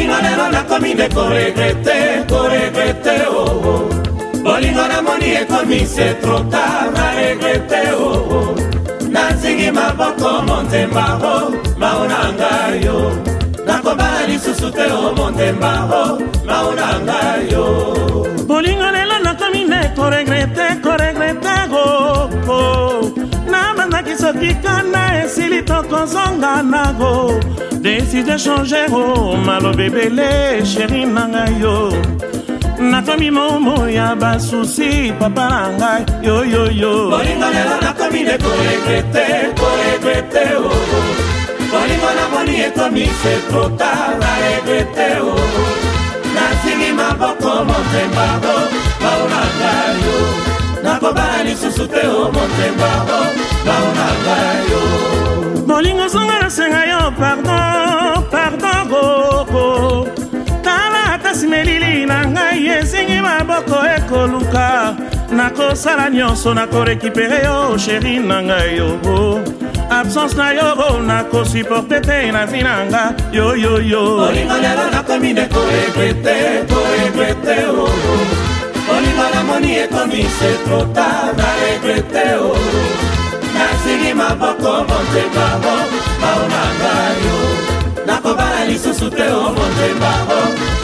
bolingo lelo nakomi nde koregrete koregrete oo oh, oh. bolingo namoni ekomi se trota naregrete oo nazingi maboko montemba o maona ngai yo nakobala lisusu te o montemba o maona ngai yo bolingo lelo nakomi nde koregrete koregrete oo nabandaki soki kana esili to tozonga nango deside changero maloba ebele sheri na ngai yo nakomi momo ya basusi papa na ngai yoyoyo bolingo lelo nakomi nde koregrete koregrete o bolingo namoni ekomi se trota la regrete o nasingi maboko motema o baolanga yo nakobala lisusu te o motema o baolanga yo nasenga yo pardon pardon koko tala atasi melili na ngai ezingi maboko ekoluka nakosala nyonso nakorekipere yo sheri na ngai yo absence na yo o oh, nakosuporte te na vi na nga yoyoyo olingo lelo nakomi nde koregrete koregrete o oh, oh. olingo namoni ekomi se trota naregrete o nasili maboko motema o baunanga yo nakobala lisusu te omonzembango oh, oh.